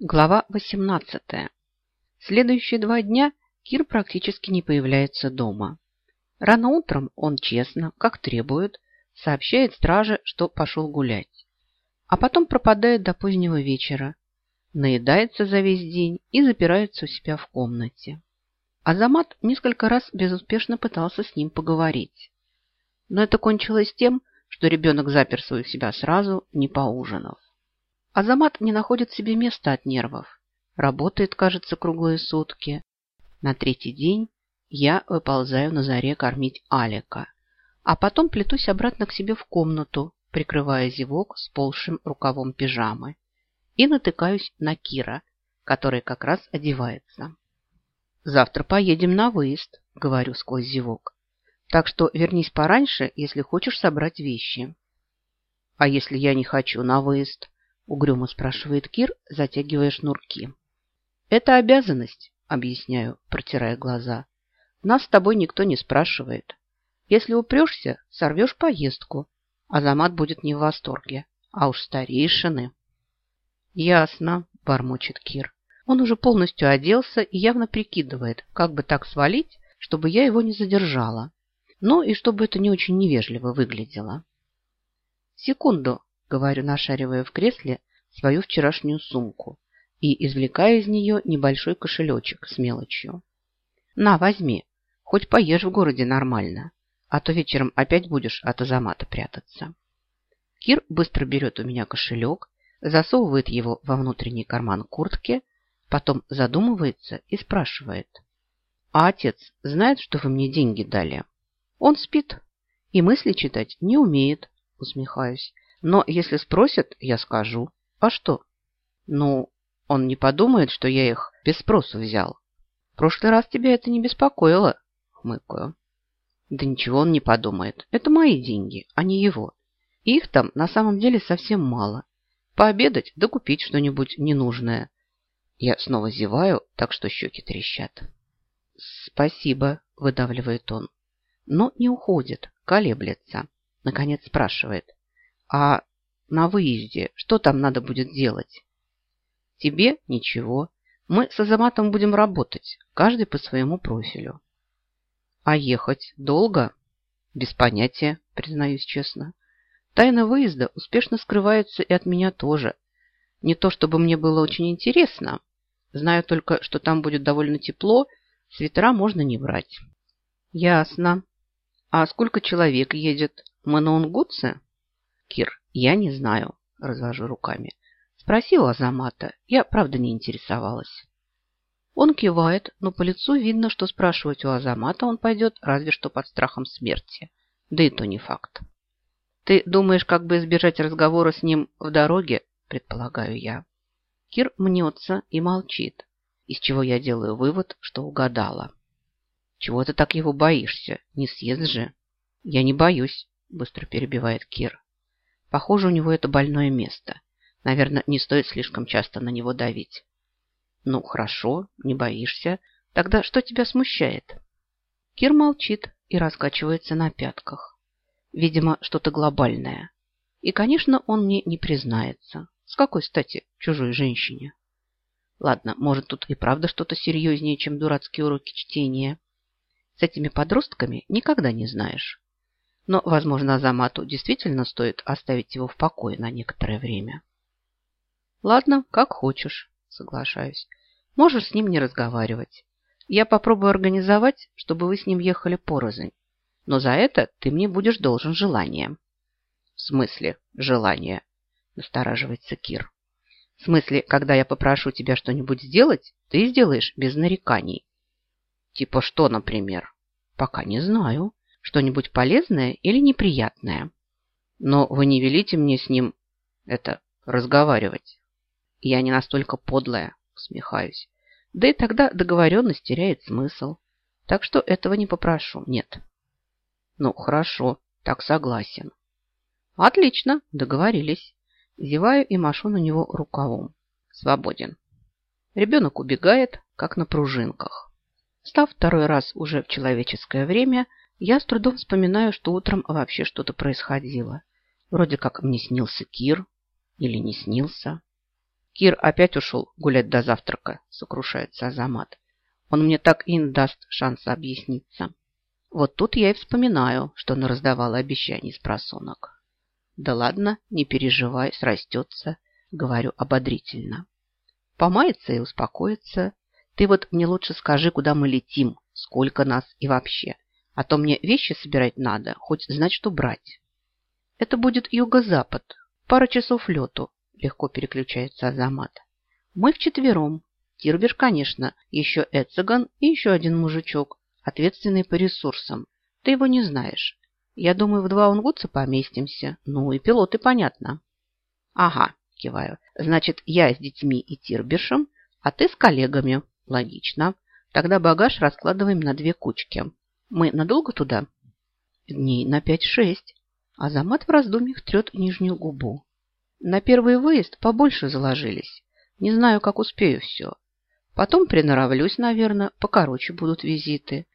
Глава 18. Следующие два дня Кир практически не появляется дома. Рано утром он честно, как требует, сообщает страже, что пошел гулять. А потом пропадает до позднего вечера, наедается за весь день и запирается у себя в комнате. Азамат несколько раз безуспешно пытался с ним поговорить. Но это кончилось тем, что ребенок заперся у себя сразу, не поужинав. Азамат не находит себе места от нервов. Работает, кажется, круглые сутки. На третий день я выползаю на заре кормить Алика, а потом плетусь обратно к себе в комнату, прикрывая зевок с полшим рукавом пижамы, и натыкаюсь на Кира, который как раз одевается. «Завтра поедем на выезд», — говорю сквозь зевок. «Так что вернись пораньше, если хочешь собрать вещи». «А если я не хочу на выезд?» Угрюмо спрашивает Кир, затягивая шнурки. Это обязанность, объясняю, протирая глаза. Нас с тобой никто не спрашивает. Если упрешься, сорвешь поездку. Азамат будет не в восторге. А уж старейшины. Ясно, бормочет Кир. Он уже полностью оделся и явно прикидывает, как бы так свалить, чтобы я его не задержала. Ну и чтобы это не очень невежливо выглядело. Секунду, говорю, нашаривая в кресле свою вчерашнюю сумку и извлекая из нее небольшой кошелечек с мелочью. На, возьми, хоть поешь в городе нормально, а то вечером опять будешь от Азамата прятаться. Кир быстро берет у меня кошелек, засовывает его во внутренний карман куртки, потом задумывается и спрашивает. А отец знает, что вы мне деньги дали? Он спит и мысли читать не умеет, усмехаюсь. Но если спросят, я скажу. А что? Ну, он не подумает, что я их без спросу взял. Прошлый раз тебя это не беспокоило, хмыкаю. Да ничего он не подумает. Это мои деньги, а не его. их там на самом деле совсем мало. Пообедать да купить что-нибудь ненужное. Я снова зеваю, так что щеки трещат. Спасибо, выдавливает он. Но не уходит, колеблется. Наконец спрашивает. А на выезде что там надо будет делать? Тебе ничего. Мы с Азаматом будем работать, каждый по своему профилю. А ехать долго? Без понятия, признаюсь честно. Тайна выезда успешно скрывается и от меня тоже. Не то чтобы мне было очень интересно. Знаю только, что там будет довольно тепло, свитера можно не брать. Ясно. А сколько человек едет? Мы на Унгутце? Кир, я не знаю, развожу руками. Спросил Азамата. Я, правда, не интересовалась. Он кивает, но по лицу видно, что спрашивать у Азамата он пойдет разве что под страхом смерти. Да и то не факт. Ты думаешь, как бы избежать разговора с ним в дороге, предполагаю я. Кир мнется и молчит, из чего я делаю вывод, что угадала. Чего ты так его боишься? Не съест же. Я не боюсь, быстро перебивает Кир. Похоже, у него это больное место. Наверное, не стоит слишком часто на него давить. Ну, хорошо, не боишься. Тогда что тебя смущает? Кир молчит и раскачивается на пятках. Видимо, что-то глобальное. И, конечно, он мне не признается. С какой стати чужой женщине? Ладно, может, тут и правда что-то серьезнее, чем дурацкие уроки чтения. С этими подростками никогда не знаешь. Но, возможно, Азамату действительно стоит оставить его в покое на некоторое время. Ладно, как хочешь, соглашаюсь. Можешь с ним не разговаривать. Я попробую организовать, чтобы вы с ним ехали порознь. Но за это ты мне будешь должен желание. В смысле желание? Настораживается Кир. В смысле, когда я попрошу тебя что-нибудь сделать, ты сделаешь без нареканий. Типа что, например? Пока не знаю. Что-нибудь полезное или неприятное. Но вы не велите мне с ним это разговаривать. Я не настолько подлая, усмехаюсь. Да и тогда договоренность теряет смысл. Так что этого не попрошу, нет. Ну, хорошо, так согласен. Отлично, договорились. Зеваю и машу на него рукавом. Свободен. Ребенок убегает, как на пружинках. Став второй раз уже в человеческое время, я с трудом вспоминаю, что утром вообще что-то происходило. Вроде как мне снился Кир или не снился. Кир опять ушел гулять до завтрака, сокрушается Азамат. Он мне так и не даст шанса объясниться. Вот тут я и вспоминаю, что она раздавала обещаний с просонок. Да ладно, не переживай, срастется, говорю ободрительно. Помается и успокоится. Ты вот мне лучше скажи, куда мы летим, сколько нас и вообще. А то мне вещи собирать надо, хоть знать, что брать. Это будет юго-запад, пара часов лету, легко переключается Азамат. Мы вчетвером. Тирбиш, конечно, еще Эцеган и еще один мужичок, ответственный по ресурсам. Ты его не знаешь. Я думаю, в два унгутца поместимся. Ну и пилоты, понятно. Ага, киваю. Значит, я с детьми и Тирбишем, а ты с коллегами. Логично. Тогда багаж раскладываем на две кучки. Мы надолго туда? Дней на пять-шесть. Азамат в раздумьях трет нижнюю губу. На первый выезд побольше заложились. Не знаю, как успею все. Потом приноровлюсь, наверное, покороче будут визиты.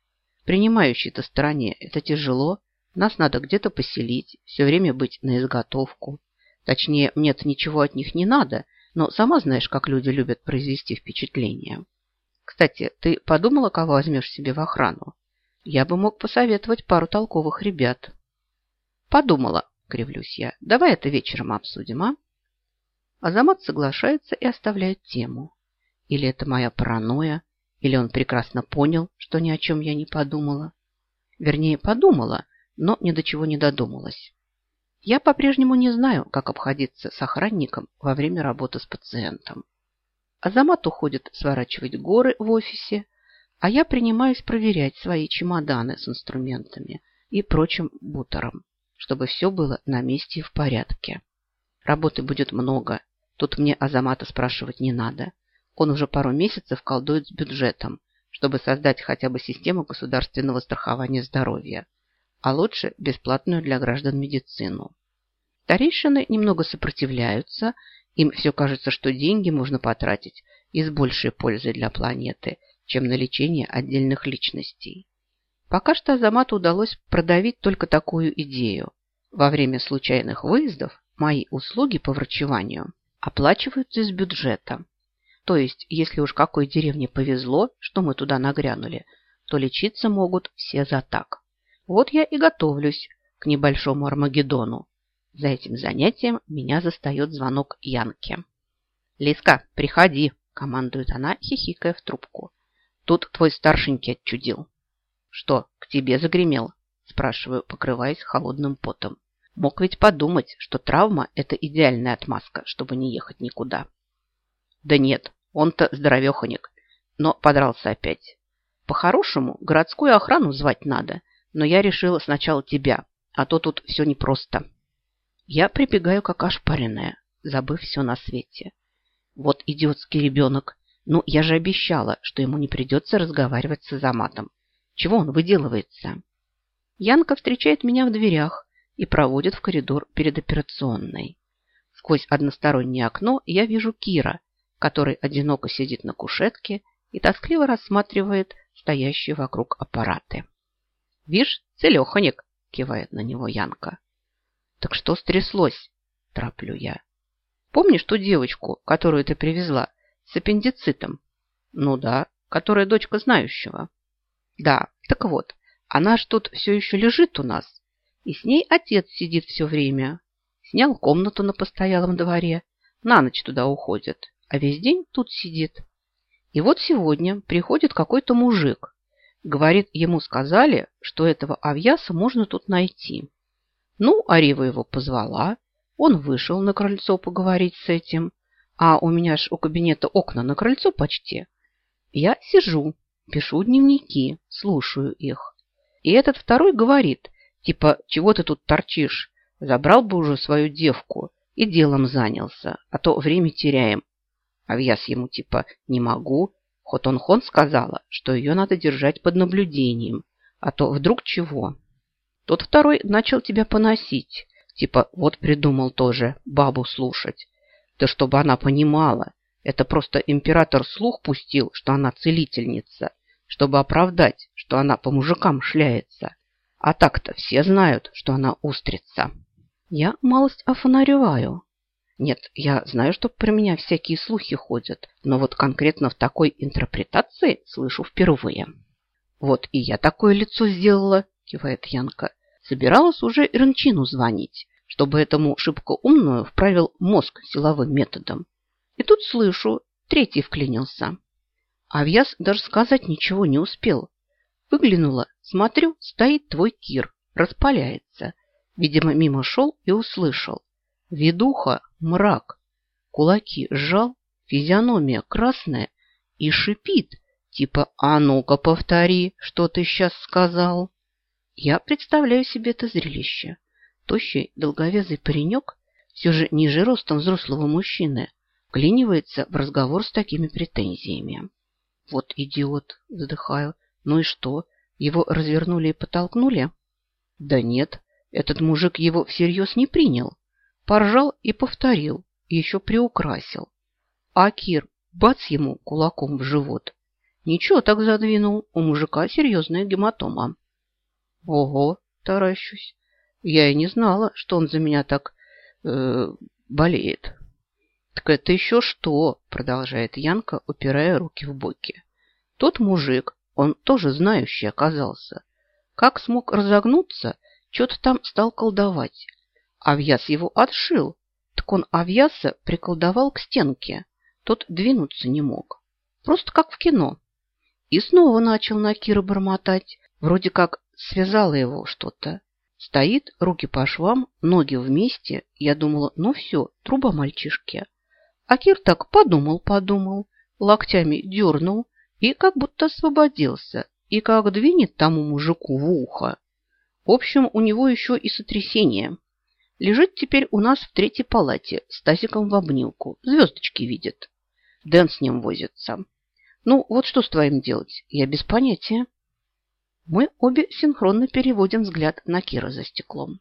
Принимающей-то стороне это тяжело. Нас надо где-то поселить, все время быть на изготовку. Точнее, мне-то ничего от них не надо, но сама знаешь, как люди любят произвести впечатление. Кстати, ты подумала, кого возьмешь себе в охрану? Я бы мог посоветовать пару толковых ребят. Подумала, кривлюсь я. Давай это вечером обсудим, а? Азамат соглашается и оставляет тему. Или это моя паранойя, или он прекрасно понял, что ни о чем я не подумала. Вернее, подумала, но ни до чего не додумалась. Я по-прежнему не знаю, как обходиться с охранником во время работы с пациентом. Азамат уходит сворачивать горы в офисе, а я принимаюсь проверять свои чемоданы с инструментами и прочим бутером чтобы все было на месте и в порядке. Работы будет много. Тут мне Азамата спрашивать не надо. Он уже пару месяцев колдует с бюджетом, чтобы создать хотя бы систему государственного страхования здоровья, а лучше бесплатную для граждан медицину. Старейшины немного сопротивляются, им все кажется, что деньги можно потратить и с большей пользой для планеты, чем на лечение отдельных личностей. Пока что Азамату удалось продавить только такую идею. Во время случайных выездов мои услуги по врачеванию оплачиваются из бюджета. То есть, если уж какой деревне повезло, что мы туда нагрянули, то лечиться могут все за так. Вот я и готовлюсь к небольшому Армагеддону. За этим занятием меня застает звонок Янки. «Лиска, приходи!» – командует она, хихикая в трубку. «Тут твой старшенький отчудил». «Что, к тебе загремел?» – спрашиваю, покрываясь холодным потом. Мог ведь подумать, что травма – это идеальная отмазка, чтобы не ехать никуда. Да нет, он-то здоровеханик, но подрался опять. По-хорошему, городскую охрану звать надо, но я решила сначала тебя, а то тут все непросто. Я прибегаю как ошпаренная, забыв все на свете. Вот идиотский ребенок. Ну, я же обещала, что ему не придется разговаривать с Азаматом. Чего он выделывается? Янка встречает меня в дверях и проводит в коридор перед операционной. Сквозь одностороннее окно я вижу Кира, который одиноко сидит на кушетке и тоскливо рассматривает стоящие вокруг аппараты. «Вишь, целеханик!» – кивает на него Янка. «Так что стряслось?» – траплю я. «Помнишь ту девочку, которую ты привезла, с аппендицитом?» «Ну да, которая дочка знающего». Да, так вот, она ж тут все еще лежит у нас. И с ней отец сидит все время. Снял комнату на постоялом дворе. На ночь туда уходит, а весь день тут сидит. И вот сегодня приходит какой-то мужик. Говорит, ему сказали, что этого Авьяса можно тут найти. Ну, Арива его позвала. Он вышел на крыльцо поговорить с этим. А у меня ж у кабинета окна на крыльцо почти. Я сижу, Пишу дневники, слушаю их. И этот второй говорит, типа, чего ты тут торчишь? Забрал бы уже свою девку и делом занялся, а то время теряем. А Вьяс ему типа, не могу. Хотон-хон сказала, что ее надо держать под наблюдением, а то вдруг чего. Тот второй начал тебя поносить, типа, вот придумал тоже бабу слушать. Да чтобы она понимала, это просто император слух пустил, что она целительница, чтобы оправдать, что она по мужикам шляется. А так-то все знают, что она устрица. Я малость офонареваю. Нет, я знаю, что про меня всякие слухи ходят, но вот конкретно в такой интерпретации слышу впервые. Вот и я такое лицо сделала, кивает Янка. Собиралась уже Ирнчину звонить, чтобы этому шибко умную вправил мозг силовым методом. И тут слышу, третий вклинился. А Вьяс даже сказать ничего не успел. Выглянула, смотрю, стоит твой Кир, распаляется. Видимо, мимо шел и услышал. Ведуха – мрак. Кулаки сжал, физиономия красная и шипит, типа «А ну-ка повтори, что ты сейчас сказал». Я представляю себе это зрелище. Тощий, долговязый паренек, все же ниже ростом взрослого мужчины, вклинивается в разговор с такими претензиями. Вот идиот, вздыхаю. Ну и что? Его развернули и потолкнули? Да нет, этот мужик его всерьез не принял. Поржал и повторил, еще приукрасил. А Кир бац ему кулаком в живот. Ничего так задвинул, у мужика серьезная гематома. Ого, таращусь. Я и не знала, что он за меня так э, болеет. Так это еще что, продолжает Янка, упирая руки в боки. Тот мужик, он тоже знающий оказался. Как смог разогнуться, что-то там стал колдовать. Авьяс его отшил. Так он Авьяса приколдовал к стенке. Тот двинуться не мог. Просто как в кино. И снова начал на Кира бормотать. Вроде как связало его что-то. Стоит, руки по швам, ноги вместе. Я думала, ну все, труба мальчишки. А Кир так подумал-подумал, локтями дернул и как будто освободился, и как двинет тому мужику в ухо. В общем, у него еще и сотрясение. Лежит теперь у нас в третьей палате с тазиком в обнимку. Звездочки видит. Дэн с ним возится. Ну, вот что с твоим делать? Я без понятия. Мы обе синхронно переводим взгляд на Кира за стеклом.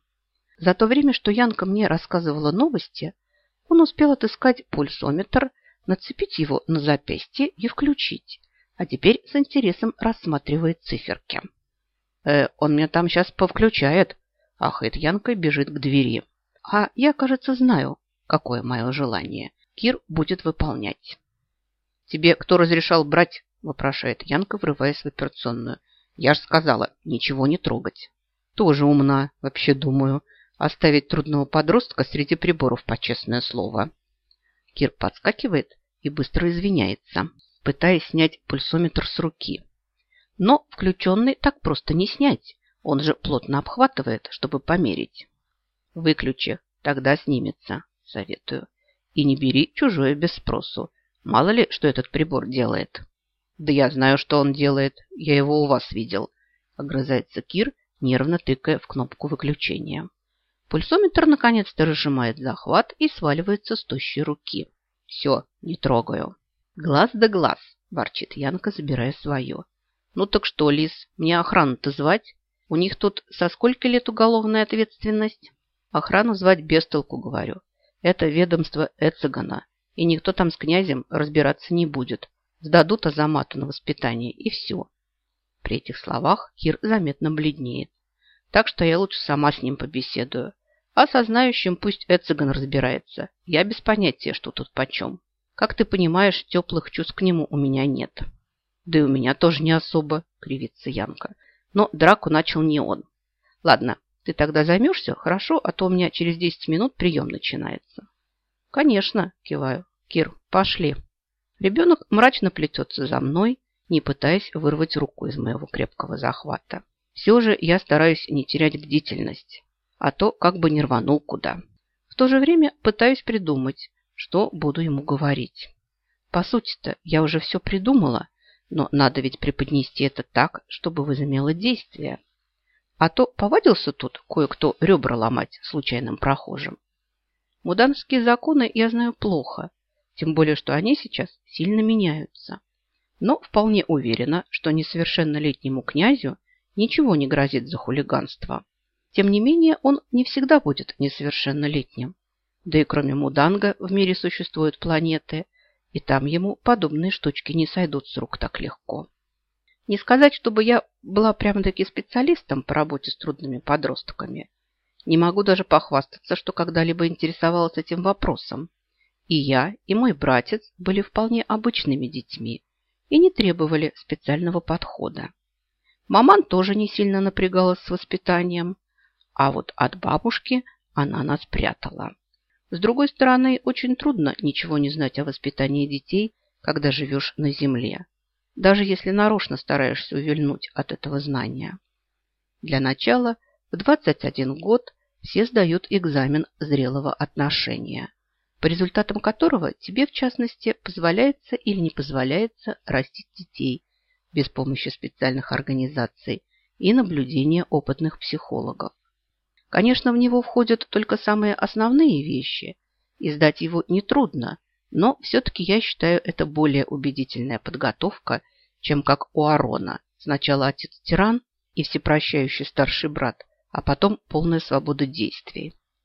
За то время, что Янка мне рассказывала новости, он успел отыскать пульсометр, нацепить его на запястье и включить а теперь с интересом рассматривает циферки. «Э, «Он меня там сейчас повключает», – ахает Янка бежит к двери. «А я, кажется, знаю, какое мое желание. Кир будет выполнять». «Тебе кто разрешал брать?» – вопрошает Янка, врываясь в операционную. «Я ж сказала, ничего не трогать». «Тоже умна, вообще думаю. Оставить трудного подростка среди приборов, по честное слово». Кир подскакивает и быстро извиняется пытаясь снять пульсометр с руки. Но включенный так просто не снять. Он же плотно обхватывает, чтобы померить. Выключи, тогда снимется, советую. И не бери чужое без спросу. Мало ли, что этот прибор делает. Да я знаю, что он делает. Я его у вас видел. Огрызается Кир, нервно тыкая в кнопку выключения. Пульсометр наконец-то разжимает захват и сваливается с тощей руки. Все, не трогаю. Глаз да глаз, ворчит Янка, забирая свое. Ну так что, Лис, мне охрану-то звать? У них тут со сколько лет уголовная ответственность? Охрану звать без толку, говорю. Это ведомство Эцегана, и никто там с князем разбираться не будет. Сдадут Азамату на воспитание, и все. При этих словах Кир заметно бледнеет. Так что я лучше сама с ним побеседую. А со знающим пусть Эцеган разбирается. Я без понятия, что тут почем. Как ты понимаешь, теплых чувств к нему у меня нет. Да и у меня тоже не особо, кривится Янка. Но драку начал не он. Ладно, ты тогда займешься, хорошо, а то у меня через 10 минут прием начинается. Конечно, киваю. Кир, пошли. Ребенок мрачно плетется за мной, не пытаясь вырвать руку из моего крепкого захвата. Все же я стараюсь не терять бдительность, а то как бы не рванул куда. В то же время пытаюсь придумать, что буду ему говорить. По сути-то я уже все придумала, но надо ведь преподнести это так, чтобы возымело действие. А то повадился тут кое-кто ребра ломать случайным прохожим. Муданские законы я знаю плохо, тем более, что они сейчас сильно меняются. Но вполне уверена, что несовершеннолетнему князю ничего не грозит за хулиганство. Тем не менее, он не всегда будет несовершеннолетним. Да и кроме Муданга в мире существуют планеты, и там ему подобные штучки не сойдут с рук так легко. Не сказать, чтобы я была прямо-таки специалистом по работе с трудными подростками. Не могу даже похвастаться, что когда-либо интересовалась этим вопросом. И я, и мой братец были вполне обычными детьми и не требовали специального подхода. Маман тоже не сильно напрягалась с воспитанием, а вот от бабушки она нас прятала. С другой стороны, очень трудно ничего не знать о воспитании детей, когда живешь на земле, даже если нарочно стараешься увильнуть от этого знания. Для начала в 21 год все сдают экзамен зрелого отношения, по результатам которого тебе, в частности, позволяется или не позволяется растить детей без помощи специальных организаций и наблюдения опытных психологов. Конечно, в него входят только самые основные вещи, и сдать его нетрудно, но все-таки я считаю это более убедительная подготовка, чем как у Арона. Сначала отец-тиран и всепрощающий старший брат, а потом полная свобода действий.